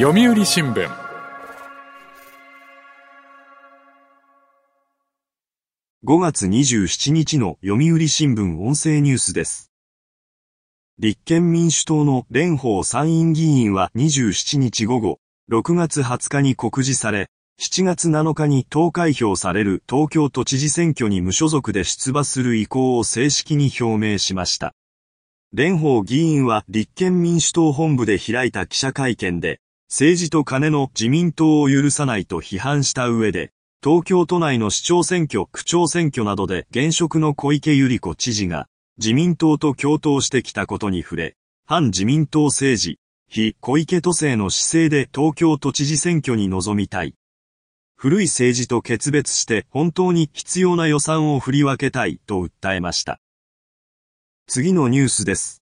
読売新聞5月27日の読売新聞音声ニュースです。立憲民主党の蓮舫参院議員は27日午後、6月20日に告示され、7月7日に投開票される東京都知事選挙に無所属で出馬する意向を正式に表明しました。蓮舫議員は立憲民主党本部で開いた記者会見で、政治と金の自民党を許さないと批判した上で、東京都内の市長選挙、区長選挙などで現職の小池百合子知事が自民党と共闘してきたことに触れ、反自民党政治、非小池都政の姿勢で東京都知事選挙に臨みたい。古い政治と決別して本当に必要な予算を振り分けたいと訴えました。次のニュースです。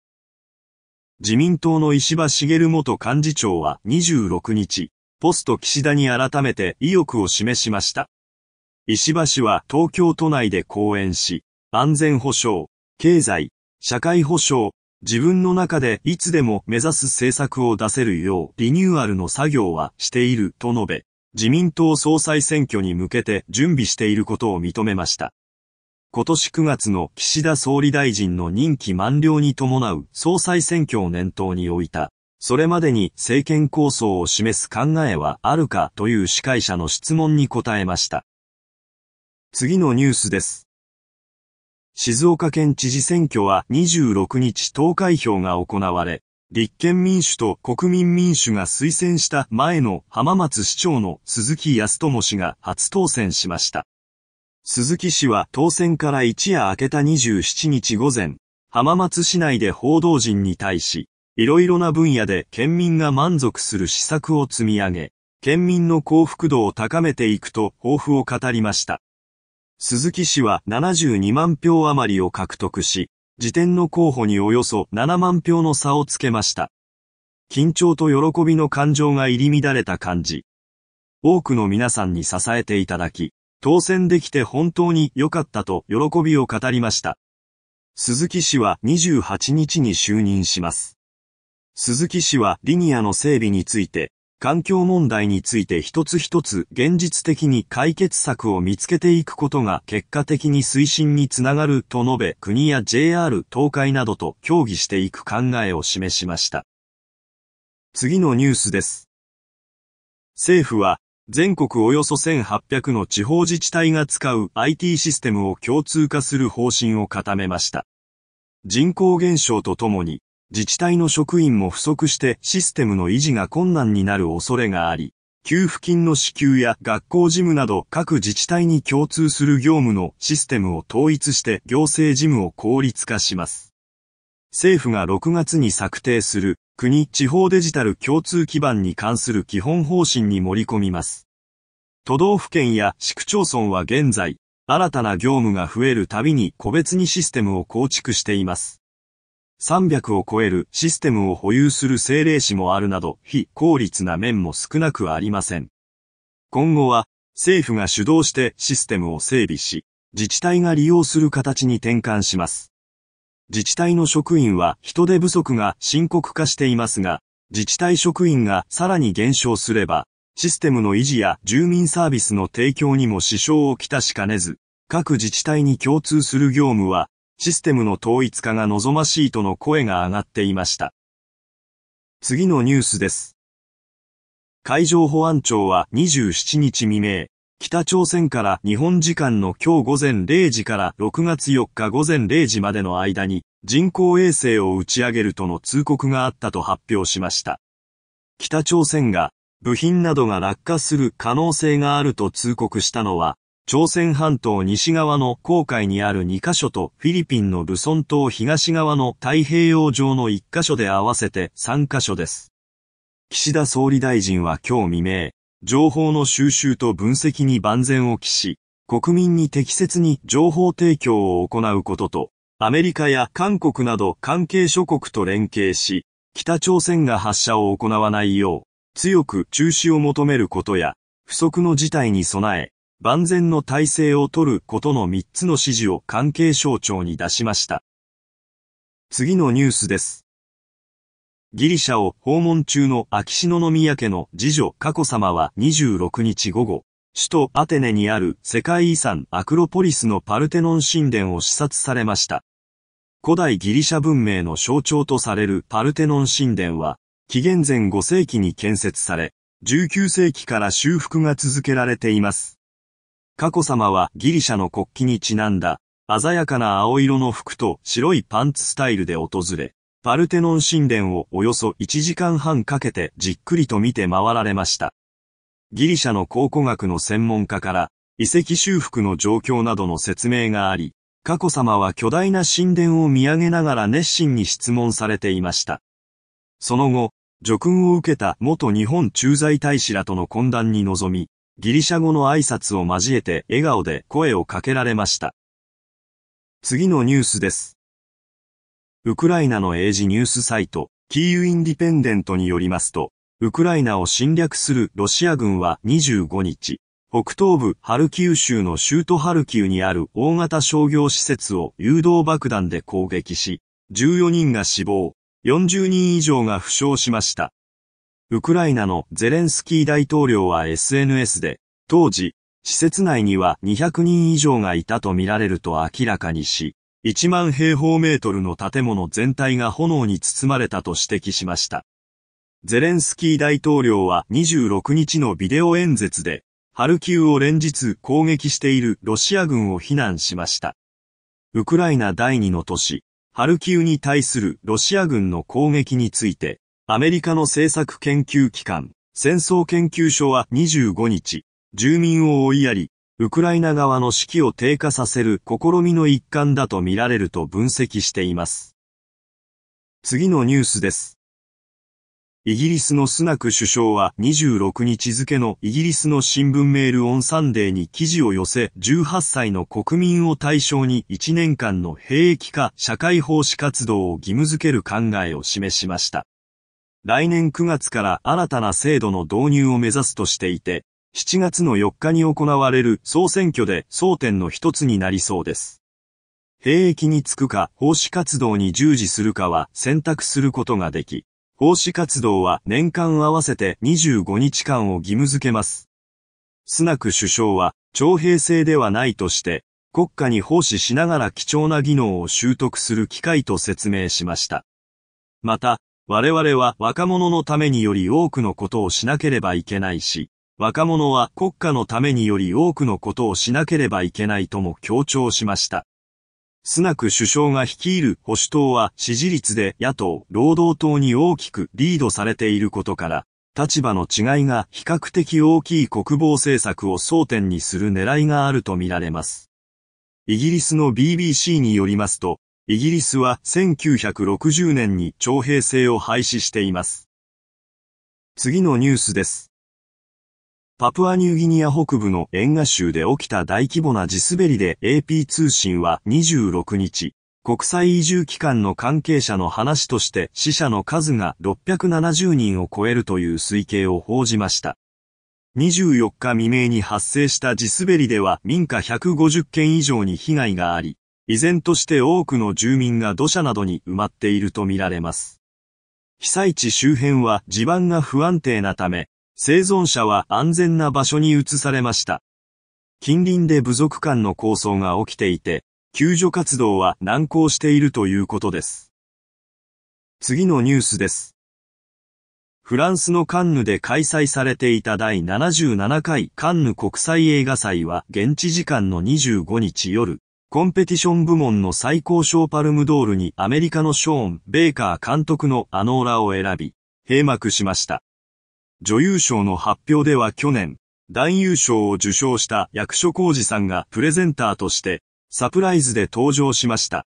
自民党の石破茂元幹事長は26日、ポスト岸田に改めて意欲を示しました。石破氏は東京都内で講演し、安全保障、経済、社会保障、自分の中でいつでも目指す政策を出せるようリニューアルの作業はしていると述べ、自民党総裁選挙に向けて準備していることを認めました。今年9月の岸田総理大臣の任期満了に伴う総裁選挙を念頭に置いた、それまでに政権構想を示す考えはあるかという司会者の質問に答えました。次のニュースです。静岡県知事選挙は26日投開票が行われ、立憲民主と国民民主が推薦した前の浜松市長の鈴木康友氏が初当選しました。鈴木氏は当選から一夜明けた27日午前、浜松市内で報道陣に対し、いろいろな分野で県民が満足する施策を積み上げ、県民の幸福度を高めていくと抱負を語りました。鈴木氏は72万票余りを獲得し、時点の候補におよそ7万票の差をつけました。緊張と喜びの感情が入り乱れた感じ。多くの皆さんに支えていただき、当選できて本当に良かったと喜びを語りました。鈴木氏は28日に就任します。鈴木氏はリニアの整備について、環境問題について一つ一つ現実的に解決策を見つけていくことが結果的に推進につながると述べ国や JR 東海などと協議していく考えを示しました。次のニュースです。政府は全国およそ1800の地方自治体が使う IT システムを共通化する方針を固めました。人口減少とともに自治体の職員も不足してシステムの維持が困難になる恐れがあり、給付金の支給や学校事務など各自治体に共通する業務のシステムを統一して行政事務を効率化します。政府が6月に策定する国地方デジタル共通基盤に関する基本方針に盛り込みます。都道府県や市区町村は現在、新たな業務が増えるたびに個別にシステムを構築しています。300を超えるシステムを保有する政令市もあるなど非効率な面も少なくありません。今後は政府が主導してシステムを整備し、自治体が利用する形に転換します。自治体の職員は人手不足が深刻化していますが、自治体職員がさらに減少すれば、システムの維持や住民サービスの提供にも支障をきたしかねず、各自治体に共通する業務は、システムの統一化が望ましいとの声が上がっていました。次のニュースです。海上保安庁は27日未明、北朝鮮から日本時間の今日午前0時から6月4日午前0時までの間に人工衛星を打ち上げるとの通告があったと発表しました。北朝鮮が部品などが落下する可能性があると通告したのは、朝鮮半島西側の黄海にある2カ所とフィリピンのルソン島東側の太平洋上の1カ所で合わせて3カ所です。岸田総理大臣は今日未明、情報の収集と分析に万全を期し、国民に適切に情報提供を行うことと、アメリカや韓国など関係諸国と連携し、北朝鮮が発射を行わないよう、強く中止を求めることや、不測の事態に備え、万全の体制を取ることの3つの指示を関係省庁に出しました。次のニュースです。ギリシャを訪問中の秋篠宮家の次女佳子さまは26日午後、首都アテネにある世界遺産アクロポリスのパルテノン神殿を視察されました。古代ギリシャ文明の象徴とされるパルテノン神殿は、紀元前5世紀に建設され、19世紀から修復が続けられています。佳子さまはギリシャの国旗にちなんだ、鮮やかな青色の服と白いパンツスタイルで訪れ、パルテノン神殿をおよそ1時間半かけてじっくりと見て回られました。ギリシャの考古学の専門家から遺跡修復の状況などの説明があり、佳子さまは巨大な神殿を見上げながら熱心に質問されていました。その後、叙勲を受けた元日本駐在大使らとの懇談に臨み、ギリシャ語の挨拶を交えて笑顔で声をかけられました。次のニュースです。ウクライナの英字ニュースサイト、キーウインディペンデントによりますと、ウクライナを侵略するロシア軍は25日、北東部ハルキウ州の州都ハルキウにある大型商業施設を誘導爆弾で攻撃し、14人が死亡、40人以上が負傷しました。ウクライナのゼレンスキー大統領は SNS で、当時、施設内には200人以上がいたとみられると明らかにし、1万平方メートルの建物全体が炎に包まれたと指摘しました。ゼレンスキー大統領は26日のビデオ演説で、ハルキウを連日攻撃しているロシア軍を非難しました。ウクライナ第二の都市、ハルキウに対するロシア軍の攻撃について、アメリカの政策研究機関、戦争研究所は25日、住民を追いやり、ウクライナ側の士気を低下させる試みの一環だと見られると分析しています。次のニュースです。イギリスのスナク首相は26日付のイギリスの新聞メールオンサンデーに記事を寄せ18歳の国民を対象に1年間の兵役か社会奉仕活動を義務付ける考えを示しました。来年9月から新たな制度の導入を目指すとしていて、7月の4日に行われる総選挙で争点の一つになりそうです。兵役に就くか奉仕活動に従事するかは選択することができ、奉仕活動は年間合わせて25日間を義務付けます。スナク首相は徴兵制ではないとして、国家に奉仕しながら貴重な技能を習得する機会と説明しました。また、我々は若者のためにより多くのことをしなければいけないし、若者は国家のためにより多くのことをしなければいけないとも強調しました。スナク首相が率いる保守党は支持率で野党、労働党に大きくリードされていることから、立場の違いが比較的大きい国防政策を争点にする狙いがあるとみられます。イギリスの BBC によりますと、イギリスは1960年に徴兵制を廃止しています。次のニュースです。パプアニューギニア北部のエンガ州で起きた大規模な地滑りで AP 通信は26日、国際移住機関の関係者の話として死者の数が670人を超えるという推計を報じました。24日未明に発生した地滑りでは民家150件以上に被害があり、依然として多くの住民が土砂などに埋まっているとみられます。被災地周辺は地盤が不安定なため、生存者は安全な場所に移されました。近隣で部族間の抗争が起きていて、救助活動は難航しているということです。次のニュースです。フランスのカンヌで開催されていた第77回カンヌ国際映画祭は現地時間の25日夜、コンペティション部門の最高賞パルムドールにアメリカのショーン・ベーカー監督のアノーラを選び、閉幕しました。女優賞の発表では去年、男優賞を受賞した役所広司さんがプレゼンターとしてサプライズで登場しました。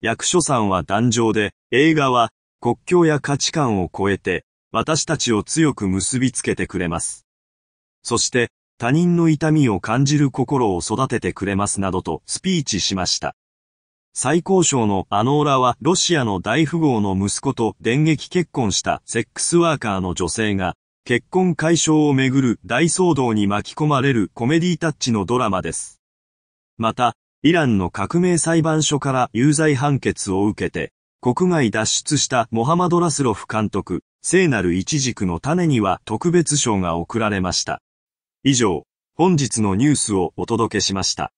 役所さんは壇上で映画は国境や価値観を超えて私たちを強く結びつけてくれます。そして他人の痛みを感じる心を育ててくれますなどとスピーチしました。最高賞のアノーラはロシアの大富豪の息子と電撃結婚したセックスワーカーの女性が結婚解消をめぐる大騒動に巻き込まれるコメディタッチのドラマです。また、イランの革命裁判所から有罪判決を受けて、国外脱出したモハマド・ラスロフ監督、聖なる一軸の種には特別賞が贈られました。以上、本日のニュースをお届けしました。